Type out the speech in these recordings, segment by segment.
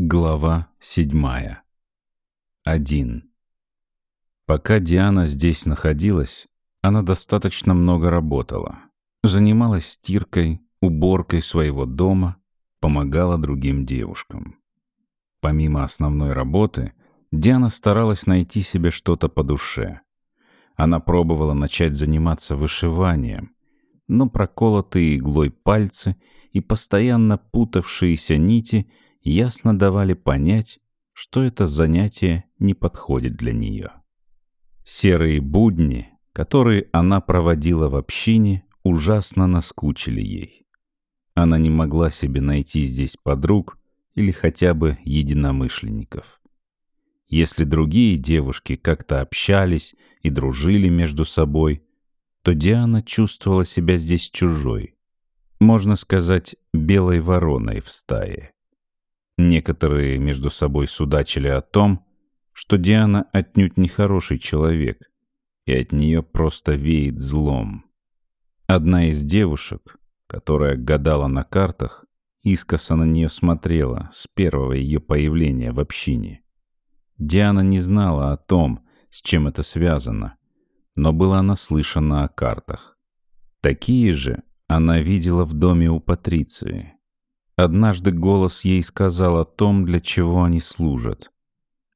Глава седьмая. Один. Пока Диана здесь находилась, она достаточно много работала. Занималась стиркой, уборкой своего дома, помогала другим девушкам. Помимо основной работы, Диана старалась найти себе что-то по душе. Она пробовала начать заниматься вышиванием, но проколотые иглой пальцы и постоянно путавшиеся нити — ясно давали понять, что это занятие не подходит для нее. Серые будни, которые она проводила в общине, ужасно наскучили ей. Она не могла себе найти здесь подруг или хотя бы единомышленников. Если другие девушки как-то общались и дружили между собой, то Диана чувствовала себя здесь чужой, можно сказать, белой вороной в стае. Некоторые между собой судачили о том, что Диана отнюдь не хороший человек, и от нее просто веет злом. Одна из девушек, которая гадала на картах, искоса на нее смотрела с первого ее появления в общине. Диана не знала о том, с чем это связано, но была наслышана о картах. Такие же она видела в доме у Патриции. Однажды голос ей сказал о том, для чего они служат.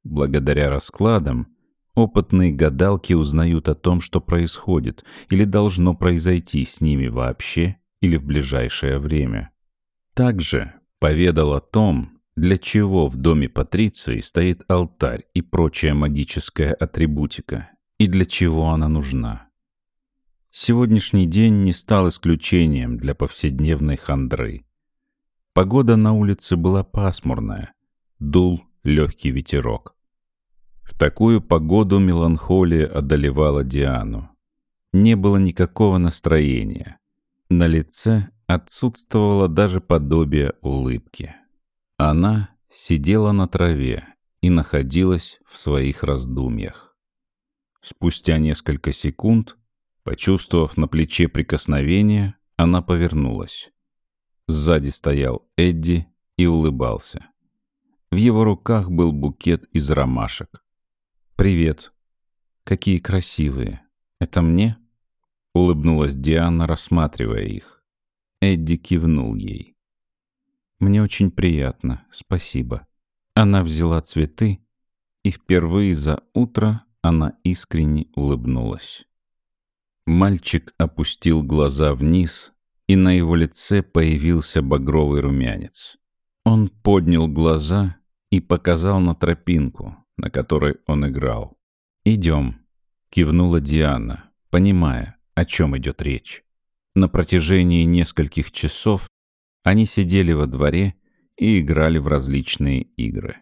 Благодаря раскладам, опытные гадалки узнают о том, что происходит или должно произойти с ними вообще или в ближайшее время. Также поведал о том, для чего в доме Патриции стоит алтарь и прочая магическая атрибутика, и для чего она нужна. Сегодняшний день не стал исключением для повседневной хандры. Погода на улице была пасмурная, дул легкий ветерок. В такую погоду меланхолия одолевала Диану. Не было никакого настроения. На лице отсутствовало даже подобие улыбки. Она сидела на траве и находилась в своих раздумьях. Спустя несколько секунд, почувствовав на плече прикосновение, она повернулась. Сзади стоял Эдди и улыбался. В его руках был букет из ромашек. «Привет. Какие красивые. Это мне?» Улыбнулась Диана, рассматривая их. Эдди кивнул ей. «Мне очень приятно, спасибо». Она взяла цветы, и впервые за утро она искренне улыбнулась. Мальчик опустил глаза вниз, и на его лице появился багровый румянец. Он поднял глаза и показал на тропинку, на которой он играл. «Идем», — кивнула Диана, понимая, о чем идет речь. На протяжении нескольких часов они сидели во дворе и играли в различные игры.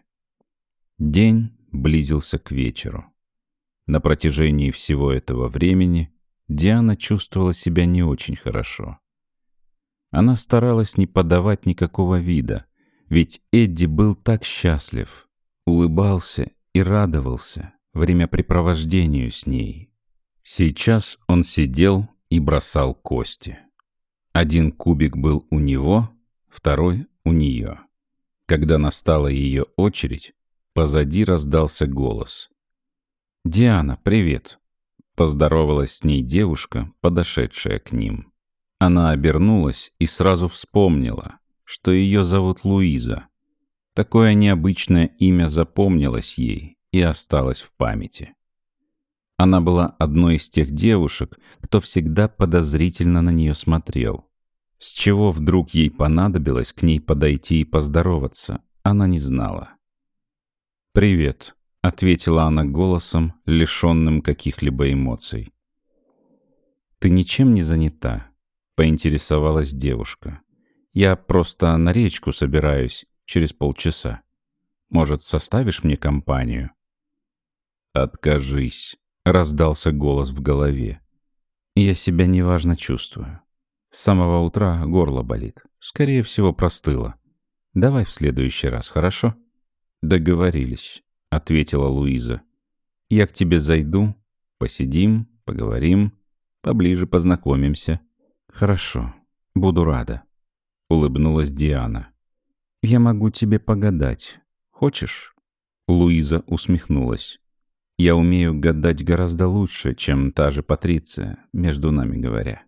День близился к вечеру. На протяжении всего этого времени Диана чувствовала себя не очень хорошо. Она старалась не подавать никакого вида, ведь Эдди был так счастлив, улыбался и радовался времяпрепровождению с ней. Сейчас он сидел и бросал кости. Один кубик был у него, второй — у нее. Когда настала ее очередь, позади раздался голос. «Диана, привет!» — поздоровалась с ней девушка, подошедшая к ним. Она обернулась и сразу вспомнила, что ее зовут Луиза. Такое необычное имя запомнилось ей и осталось в памяти. Она была одной из тех девушек, кто всегда подозрительно на нее смотрел. С чего вдруг ей понадобилось к ней подойти и поздороваться, она не знала. «Привет», — ответила она голосом, лишенным каких-либо эмоций. «Ты ничем не занята?» — поинтересовалась девушка. «Я просто на речку собираюсь через полчаса. Может, составишь мне компанию?» «Откажись», — раздался голос в голове. «Я себя неважно чувствую. С самого утра горло болит. Скорее всего, простыло. Давай в следующий раз, хорошо?» «Договорились», — ответила Луиза. «Я к тебе зайду, посидим, поговорим, поближе познакомимся». «Хорошо, буду рада», — улыбнулась Диана. «Я могу тебе погадать. Хочешь?» Луиза усмехнулась. «Я умею гадать гораздо лучше, чем та же Патриция, между нами говоря.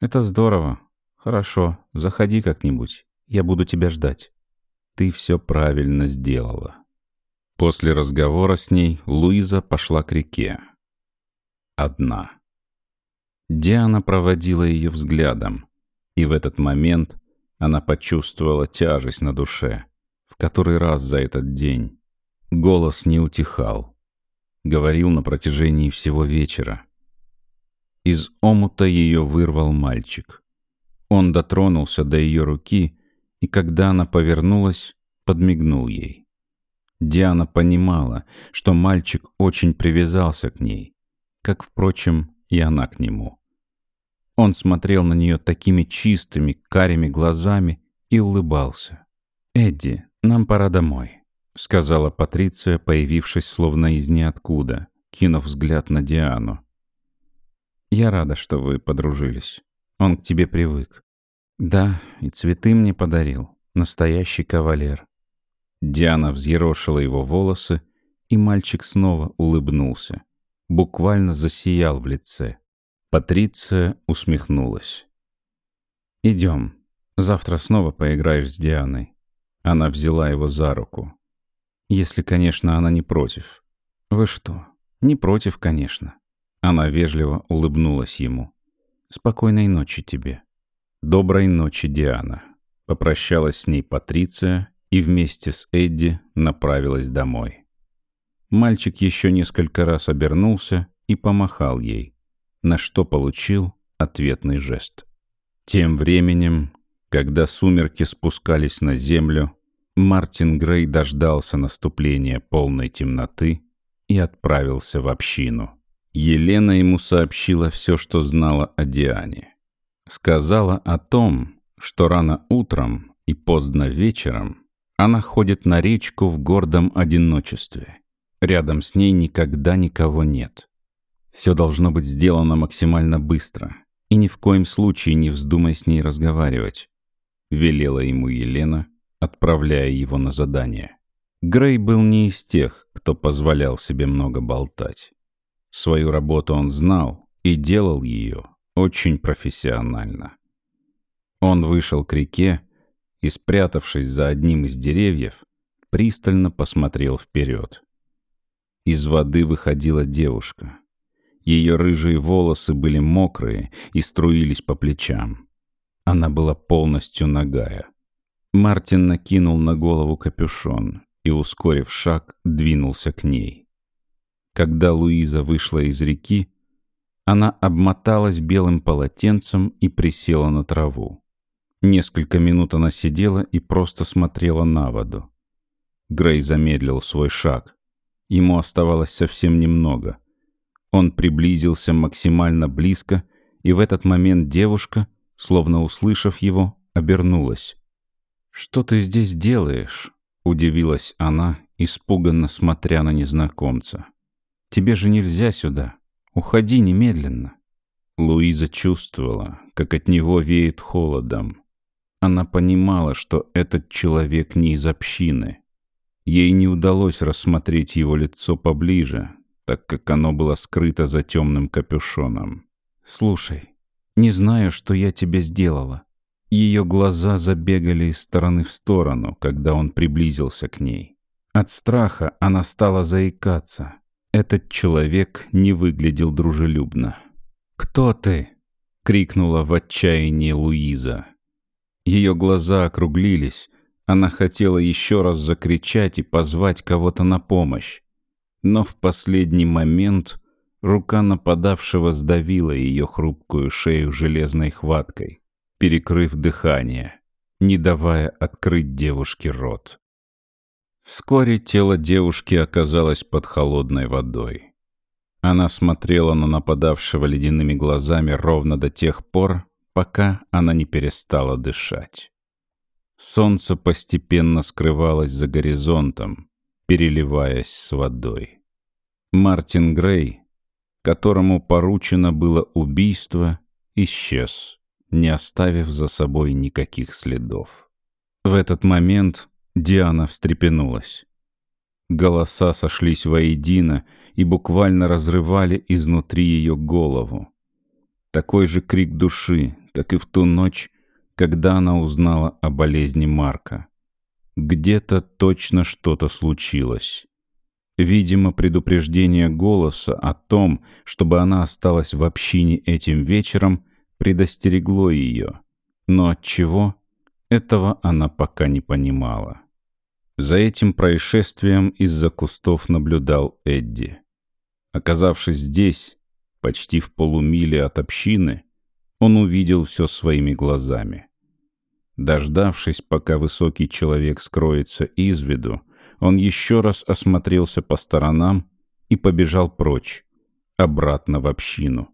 Это здорово. Хорошо, заходи как-нибудь. Я буду тебя ждать. Ты все правильно сделала». После разговора с ней Луиза пошла к реке. Одна. Диана проводила ее взглядом, и в этот момент она почувствовала тяжесть на душе, в который раз за этот день. Голос не утихал. Говорил на протяжении всего вечера. Из омута ее вырвал мальчик. Он дотронулся до ее руки, и когда она повернулась, подмигнул ей. Диана понимала, что мальчик очень привязался к ней, как, впрочем, и она к нему. Он смотрел на нее такими чистыми, карими глазами и улыбался. «Эдди, нам пора домой», — сказала Патриция, появившись словно из ниоткуда, кинув взгляд на Диану. «Я рада, что вы подружились. Он к тебе привык. Да, и цветы мне подарил. Настоящий кавалер. Диана взъерошила его волосы, и мальчик снова улыбнулся. Буквально засиял в лице. Патриция усмехнулась. «Идем. Завтра снова поиграешь с Дианой». Она взяла его за руку. «Если, конечно, она не против». «Вы что? Не против, конечно». Она вежливо улыбнулась ему. «Спокойной ночи тебе». «Доброй ночи, Диана». Попрощалась с ней Патриция и вместе с Эдди направилась домой. Мальчик еще несколько раз обернулся и помахал ей, на что получил ответный жест. Тем временем, когда сумерки спускались на землю, Мартин Грей дождался наступления полной темноты и отправился в общину. Елена ему сообщила все, что знала о Диане. Сказала о том, что рано утром и поздно вечером она ходит на речку в гордом одиночестве. Рядом с ней никогда никого нет. Все должно быть сделано максимально быстро, и ни в коем случае не вздумай с ней разговаривать. Велела ему Елена, отправляя его на задание. Грей был не из тех, кто позволял себе много болтать. Свою работу он знал и делал ее очень профессионально. Он вышел к реке и, спрятавшись за одним из деревьев, пристально посмотрел вперед. Из воды выходила девушка. Ее рыжие волосы были мокрые и струились по плечам. Она была полностью нагая. Мартин накинул на голову капюшон и, ускорив шаг, двинулся к ней. Когда Луиза вышла из реки, она обмоталась белым полотенцем и присела на траву. Несколько минут она сидела и просто смотрела на воду. Грей замедлил свой шаг. Ему оставалось совсем немного. Он приблизился максимально близко, и в этот момент девушка, словно услышав его, обернулась. «Что ты здесь делаешь?» — удивилась она, испуганно смотря на незнакомца. «Тебе же нельзя сюда. Уходи немедленно». Луиза чувствовала, как от него веет холодом. Она понимала, что этот человек не из общины. Ей не удалось рассмотреть его лицо поближе, так как оно было скрыто за темным капюшоном. «Слушай, не знаю, что я тебе сделала». Ее глаза забегали из стороны в сторону, когда он приблизился к ней. От страха она стала заикаться. Этот человек не выглядел дружелюбно. «Кто ты?» — крикнула в отчаянии Луиза. Ее глаза округлились. Она хотела еще раз закричать и позвать кого-то на помощь. Но в последний момент рука нападавшего сдавила ее хрупкую шею железной хваткой, перекрыв дыхание, не давая открыть девушке рот. Вскоре тело девушки оказалось под холодной водой. Она смотрела на нападавшего ледяными глазами ровно до тех пор, пока она не перестала дышать. Солнце постепенно скрывалось за горизонтом, переливаясь с водой. Мартин Грей, которому поручено было убийство, исчез, не оставив за собой никаких следов. В этот момент Диана встрепенулась. Голоса сошлись воедино и буквально разрывали изнутри ее голову. Такой же крик души, как и в ту ночь, когда она узнала о болезни Марка. Где-то точно что-то случилось. Видимо, предупреждение голоса о том, чтобы она осталась в общине этим вечером, предостерегло ее. Но от чего? Этого она пока не понимала. За этим происшествием из-за кустов наблюдал Эдди. Оказавшись здесь, почти в полумиле от общины, он увидел все своими глазами. Дождавшись, пока высокий человек скроется из виду, он еще раз осмотрелся по сторонам и побежал прочь, обратно в общину.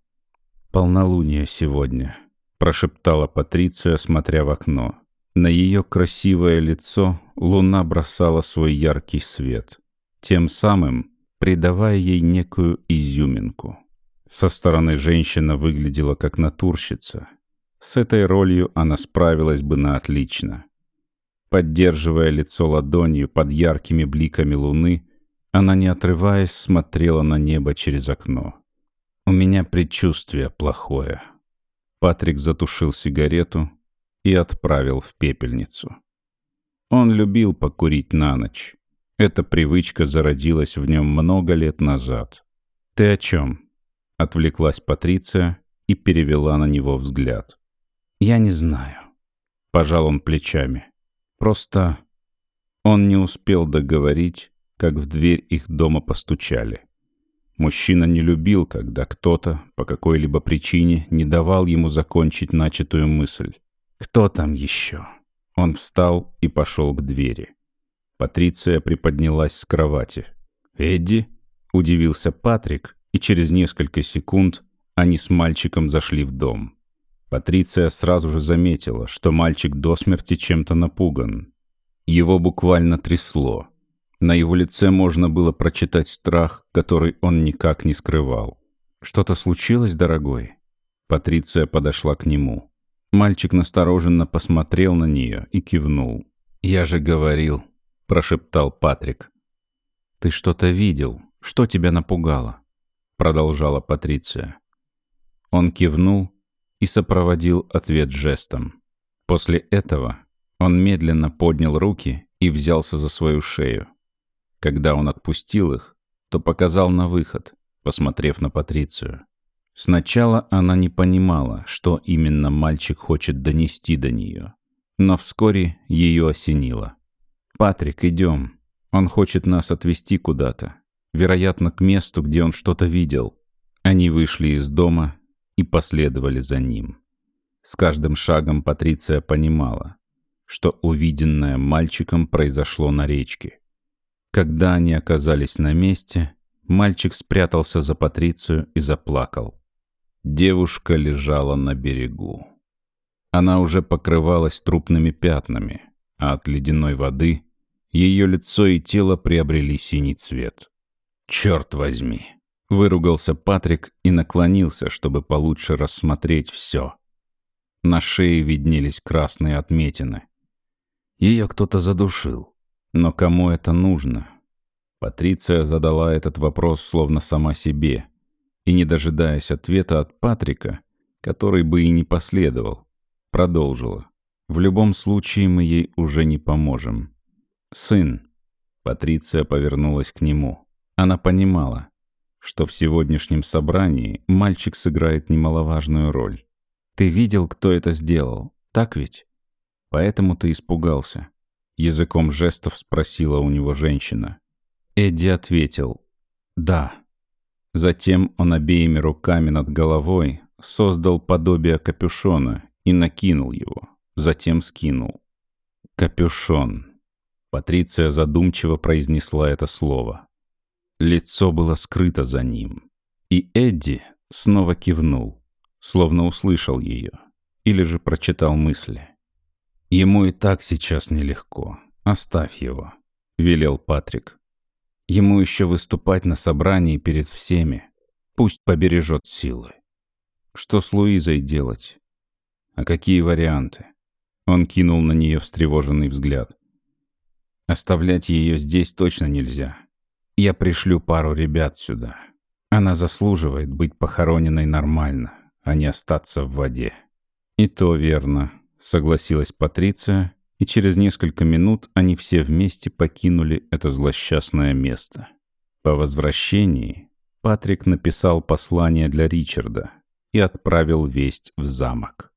«Полнолуние сегодня», — прошептала Патриция, смотря в окно. На ее красивое лицо луна бросала свой яркий свет, тем самым придавая ей некую изюминку. Со стороны женщина выглядела как натурщица. С этой ролью она справилась бы на отлично. Поддерживая лицо ладонью под яркими бликами луны, она, не отрываясь, смотрела на небо через окно. «У меня предчувствие плохое». Патрик затушил сигарету и отправил в пепельницу. Он любил покурить на ночь. Эта привычка зародилась в нем много лет назад. «Ты о чем?» — отвлеклась Патриция и перевела на него взгляд. «Я не знаю». Пожал он плечами. Просто он не успел договорить, как в дверь их дома постучали. Мужчина не любил, когда кто-то по какой-либо причине не давал ему закончить начатую мысль. «Кто там еще?» Он встал и пошел к двери. Патриция приподнялась с кровати. «Эдди?» — удивился Патрик, и через несколько секунд они с мальчиком зашли в дом. Патриция сразу же заметила, что мальчик до смерти чем-то напуган. Его буквально трясло. На его лице можно было прочитать страх, который он никак не скрывал. «Что-то случилось, дорогой?» Патриция подошла к нему. Мальчик настороженно посмотрел на нее и кивнул. «Я же говорил», — прошептал Патрик. «Ты что-то видел? Что тебя напугало?» Продолжала Патриция. Он кивнул и сопроводил ответ жестом. После этого он медленно поднял руки и взялся за свою шею. Когда он отпустил их, то показал на выход, посмотрев на Патрицию. Сначала она не понимала, что именно мальчик хочет донести до нее, но вскоре ее осенило. «Патрик, идем. Он хочет нас отвезти куда-то. Вероятно, к месту, где он что-то видел». Они вышли из дома и последовали за ним. С каждым шагом Патриция понимала, что увиденное мальчиком произошло на речке. Когда они оказались на месте, мальчик спрятался за Патрицию и заплакал. Девушка лежала на берегу. Она уже покрывалась трупными пятнами, а от ледяной воды ее лицо и тело приобрели синий цвет. «Черт возьми!» Выругался Патрик и наклонился, чтобы получше рассмотреть все. На шее виднелись красные отметины. Ее кто-то задушил. Но кому это нужно? Патриция задала этот вопрос словно сама себе. И, не дожидаясь ответа от Патрика, который бы и не последовал, продолжила. В любом случае мы ей уже не поможем. «Сын». Патриция повернулась к нему. Она понимала, что в сегодняшнем собрании мальчик сыграет немаловажную роль. Ты видел, кто это сделал, так ведь? Поэтому ты испугался. Языком жестов спросила у него женщина. Эдди ответил «Да». Затем он обеими руками над головой создал подобие капюшона и накинул его, затем скинул. «Капюшон». Патриция задумчиво произнесла это слово. Лицо было скрыто за ним. И Эдди снова кивнул, словно услышал ее, или же прочитал мысли. «Ему и так сейчас нелегко. Оставь его», — велел Патрик. «Ему еще выступать на собрании перед всеми. Пусть побережет силы. Что с Луизой делать? А какие варианты?» Он кинул на нее встревоженный взгляд. «Оставлять ее здесь точно нельзя. Я пришлю пару ребят сюда. Она заслуживает быть похороненной нормально, а не остаться в воде». «И то верно», — согласилась Патриция, и через несколько минут они все вместе покинули это злосчастное место. По возвращении Патрик написал послание для Ричарда и отправил весть в замок.